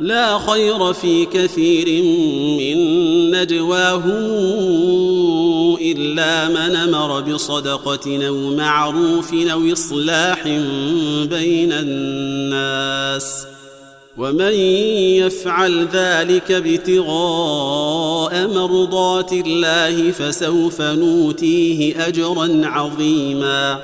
لا خير في كثير من نجواهم إلا من أمر بصدقة أو معروف أو إصلاح بين الناس ومن يفعل ذلك ابتغاء مرضات الله فسوف نوتيه أجرا عظيما